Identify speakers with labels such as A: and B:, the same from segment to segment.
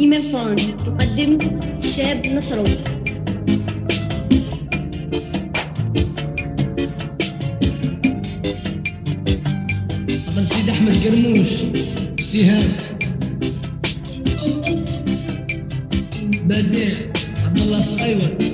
A: إيمان فان تقدم شاب نصراوي
B: حضر سيدي أحمد قرموش. عبد الله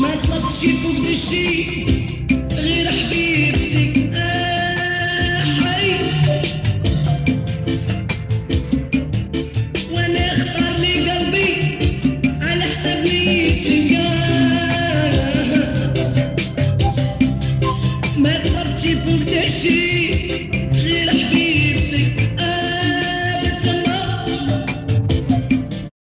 B: ما طلبتش فوق الشي غير حبيبتك